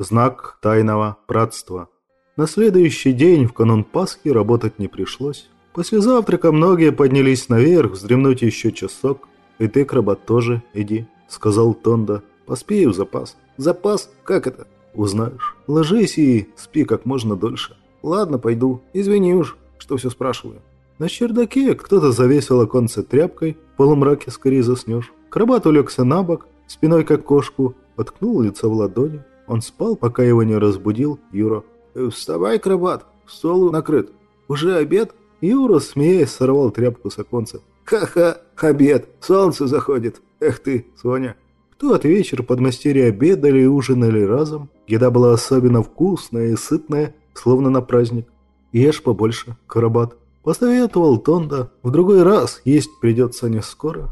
Знак тайного братства. На следующий день, в канун Пасхи, работать не пришлось. После завтрака многие поднялись наверх, вздремнуть еще часок. «И ты, крабат, тоже иди», — сказал Тонда. «Поспею в запас». «Запас? Как это?» «Узнаешь. Ложись и спи как можно дольше». «Ладно, пойду. Извини уж, что все спрашиваю». На чердаке кто-то завесил оконце тряпкой, в полумраке скорее заснешь. Крабат улегся на бок, спиной как кошку, откнул лицо в ладони. Он спал, пока его не разбудил Юра. «Э, «Вставай, крабат, стол накрыт. Уже обед?» Юра, смеясь, сорвал тряпку с оконца. «Ха-ха, обед, солнце заходит. Эх ты, Соня!» В тот вечер подмастерья обедали и ужинали разом. Еда была особенно вкусная и сытная, словно на праздник. «Ешь побольше, Карабат», – посоветовал Тонда. «В другой раз есть придется не скоро».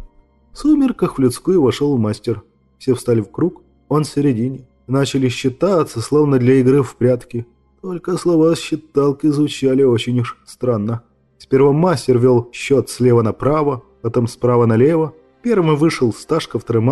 В сумерках в людскую вошел мастер. Все встали в круг, он в середине. Начали считаться, словно для игры в прятки. Только слова считалки звучали очень уж странно. Сперва мастер вел счет слева направо, потом справа налево. Первым вышел Сташка, вторым.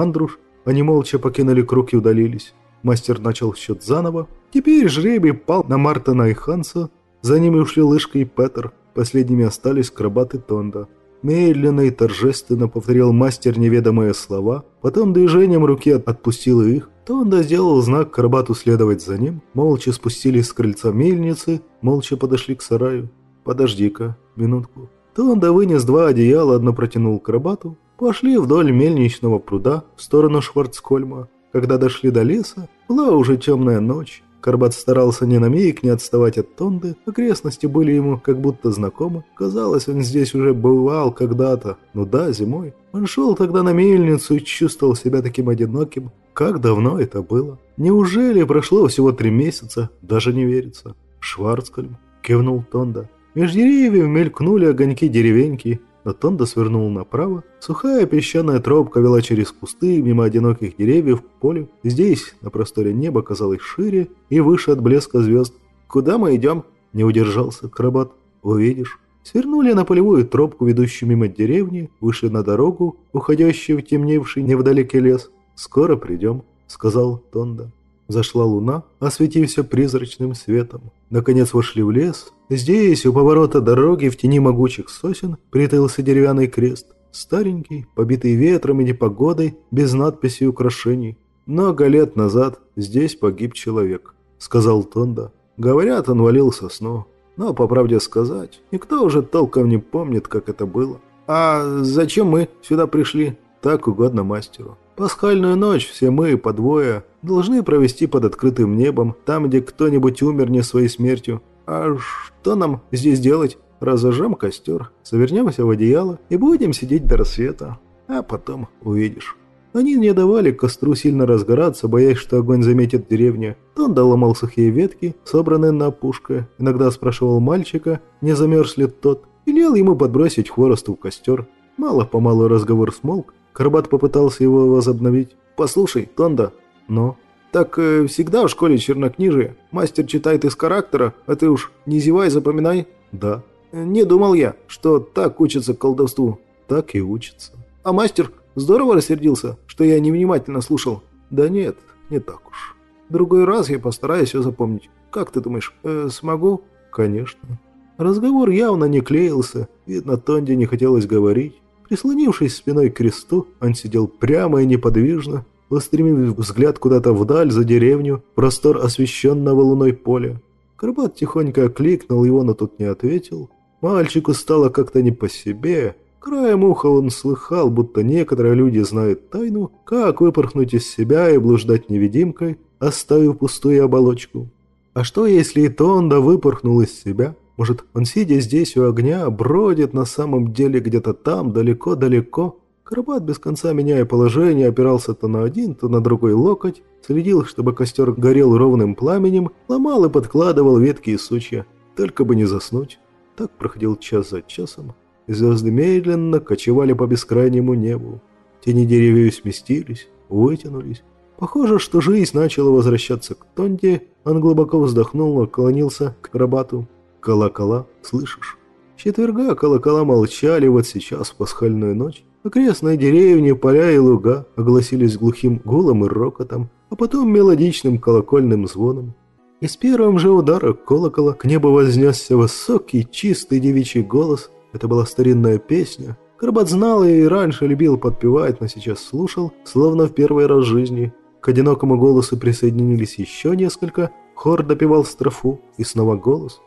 Они молча покинули круг и удалились. Мастер начал счет заново. Теперь жребий пал на Мартина и Ханса. За ними ушли Лышка и Петер. Последними остались Крабат и Тонда. Медленно и торжественно повторил мастер неведомые слова, потом движением руки отпустил их. Тонда сделал знак Карабату следовать за ним, молча спустились с крыльца мельницы, молча подошли к сараю. «Подожди-ка, минутку». Тонда вынес два одеяла, одно протянул Карабату. Пошли вдоль мельничного пруда в сторону Шварцкольма. Когда дошли до леса, была уже темная ночь. Карбат старался ни на миг не отставать от Тонды, окрестности были ему как будто знакомы. Казалось, он здесь уже бывал когда-то, ну да, зимой. Он шел тогда на мельницу и чувствовал себя таким одиноким. Как давно это было? Неужели прошло всего три месяца? Даже не верится. Шварцкольм, кивнул Тонда. Меж деревьев мелькнули огоньки деревеньки, но Тонда свернул направо. Сухая песчаная тропка вела через кусты, мимо одиноких деревьев, к полю. Здесь, на просторе неба, казалось шире и выше от блеска звезд. «Куда мы идем?» – не удержался Крабат. «Увидишь». Свернули на полевую тропку, ведущую мимо деревни, вышли на дорогу, уходящую в темневший невдалеке лес. «Скоро придем», – сказал Тонда. Зашла луна, осветив все призрачным светом. Наконец вошли в лес. Здесь, у поворота дороги, в тени могучих сосен, притаился деревянный крест. Старенький, побитый ветром и непогодой, без надписи и украшений. Много лет назад здесь погиб человек, сказал Тонда. Говорят, он валил сосну. Но, по правде сказать, никто уже толком не помнит, как это было. А зачем мы сюда пришли? Так угодно мастеру. Пасхальную ночь все мы, по двое, должны провести под открытым небом, там, где кто-нибудь умер не своей смертью. А что нам здесь делать? Разожжем костер, завернемся в одеяло и будем сидеть до рассвета. А потом увидишь. Они не давали костру сильно разгораться, боясь, что огонь заметит деревню. Он доломал сухие ветки, собранные на опушке, иногда спрашивал мальчика, не замерз ли тот, и велел ему подбросить хворосту в костер. Мало-помалу разговор смолк, Карбат попытался его возобновить. «Послушай, Тонда». «Но?» «Так э, всегда в школе чернокнижие. Мастер читает из характера, а ты уж не зевай, запоминай». «Да». «Не думал я, что так учится колдовству». «Так и учится». «А мастер здорово рассердился, что я невнимательно слушал?» «Да нет, не так уж». «Другой раз я постараюсь все запомнить. Как ты думаешь, э, смогу?» «Конечно». Разговор явно не клеился, видно, Тонде не хотелось говорить. Прислонившись спиной к кресту, он сидел прямо и неподвижно, устремив взгляд куда-то вдаль за деревню, простор освещенного луной поля. Карбат тихонько окликнул его, но тут не ответил. Мальчику стало как-то не по себе. Краем уха он слыхал, будто некоторые люди знают тайну, как выпорхнуть из себя и блуждать невидимкой, оставив пустую оболочку. А что, если и Тонда выпорхнул из себя? Может, он, сидя здесь у огня, бродит на самом деле где-то там, далеко-далеко? Карабат, без конца меняя положение, опирался то на один, то на другой локоть, следил, чтобы костер горел ровным пламенем, ломал и подкладывал ветки и сучья. Только бы не заснуть. Так проходил час за часом. Звезды медленно кочевали по бескрайнему небу. Тени деревьев сместились, вытянулись. Похоже, что жизнь начала возвращаться к Тонде. Он глубоко вздохнул, наклонился к Карабату. Колокола, слышишь? четверга колокола молчали вот сейчас в пасхальную ночь. Окрестные деревни, поля и луга огласились глухим гулом и рокотом. а потом мелодичным колокольным звоном. И с первым же удара колокола к небу вознесся высокий, чистый девичий голос. Это была старинная песня. Карбат знал и раньше любил подпевать, но сейчас слушал, словно в первый раз в жизни. К одинокому голосу присоединились еще несколько, хор допевал строфу, и снова голос.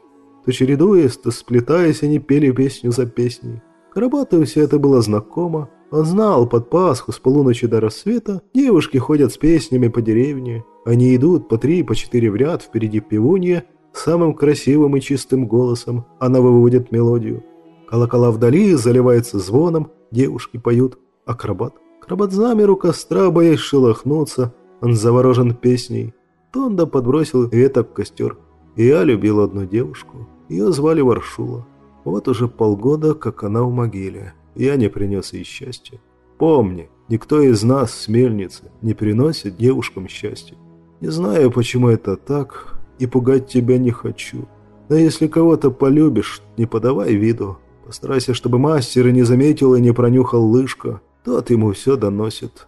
То чередуясь, то сплетаясь, они пели песню за песней. Карабату все это было знакомо. Он знал, под Пасху с полуночи до рассвета девушки ходят с песнями по деревне. Они идут по три, по четыре в ряд, впереди пивунья, самым красивым и чистым голосом. Она выводит мелодию. Колокола вдали заливается звоном, девушки поют. Акробат. Акробат замер у костра, боясь шелохнуться. Он заворожен песней. Тонда подбросил веток в костер. Я любил одну девушку. Ее звали Варшула. Вот уже полгода, как она в могиле. Я не принес ей счастья. Помни, никто из нас с мельницы не приносит девушкам счастья. Не знаю, почему это так, и пугать тебя не хочу. Но если кого-то полюбишь, не подавай виду. Постарайся, чтобы мастер и не заметил и не пронюхал лыжка. Тот ему все доносит.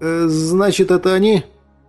Э, «Значит, это они?»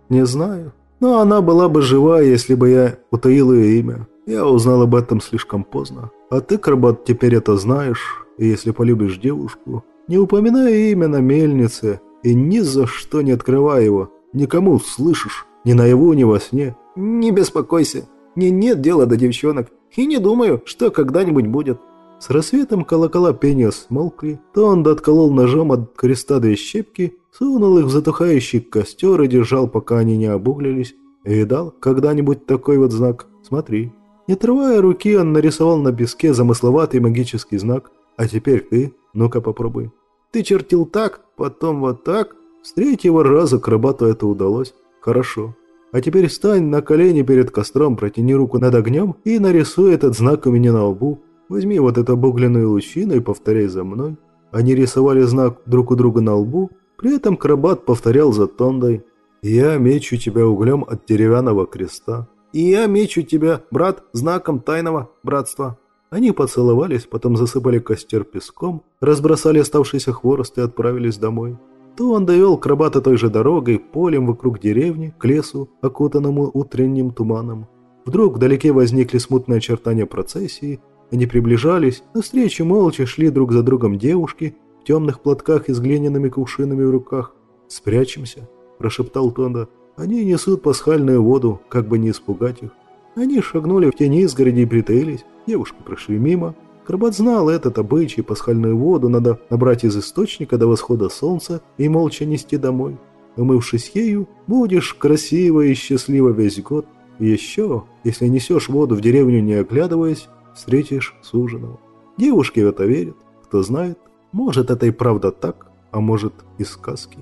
«Не знаю. Но она была бы жива, если бы я утаил ее имя. Я узнал об этом слишком поздно. А ты, Крабат, теперь это знаешь. И если полюбишь девушку, не упоминай имя на мельнице и ни за что не открывай его. Никому, слышишь? Ни наяву, ни во сне. Не беспокойся. Мне нет дела до девчонок. И не думаю, что когда-нибудь будет. С рассветом колокола пения смолкли, то он отколол ножом от креста две щепки, сунул их в затухающий костер и держал, пока они не обуглились. Видал когда-нибудь такой вот знак? Смотри. Не отрывая руки, он нарисовал на песке замысловатый магический знак. А теперь ты, ну-ка попробуй. Ты чертил так, потом вот так. С третьего раза крабату это удалось. Хорошо. А теперь встань на колени перед костром, протяни руку над огнем и нарисуй этот знак у меня на лбу. Возьми вот эту обугленную лучину и повторяй за мной. Они рисовали знак друг у друга на лбу, при этом крабат повторял за Тондой. «Я мечу тебя углем от деревянного креста». «И я мечу тебя, брат, знаком тайного братства». Они поцеловались, потом засыпали костер песком, разбросали оставшийся хворост и отправились домой. То он довел крабата той же дорогой, полем вокруг деревни, к лесу, окутанному утренним туманом. Вдруг вдалеке возникли смутные очертания процессии, они приближались, навстречу молча шли друг за другом девушки в темных платках и с глиняными кувшинами в руках. «Спрячемся», – прошептал Тонда. «Они несут пасхальную воду, как бы не испугать их». Они шагнули в тени изгороди и притаились. Девушки прошли мимо. Карбат знал этот обычай, пасхальную воду надо набрать из источника до восхода солнца и молча нести домой. Умывшись ею, будешь красиво и счастливо весь год. И еще, если несешь воду в деревню не оглядываясь, встретишь суженого. Девушки в это верят. Кто знает, может это и правда так, а может и сказки.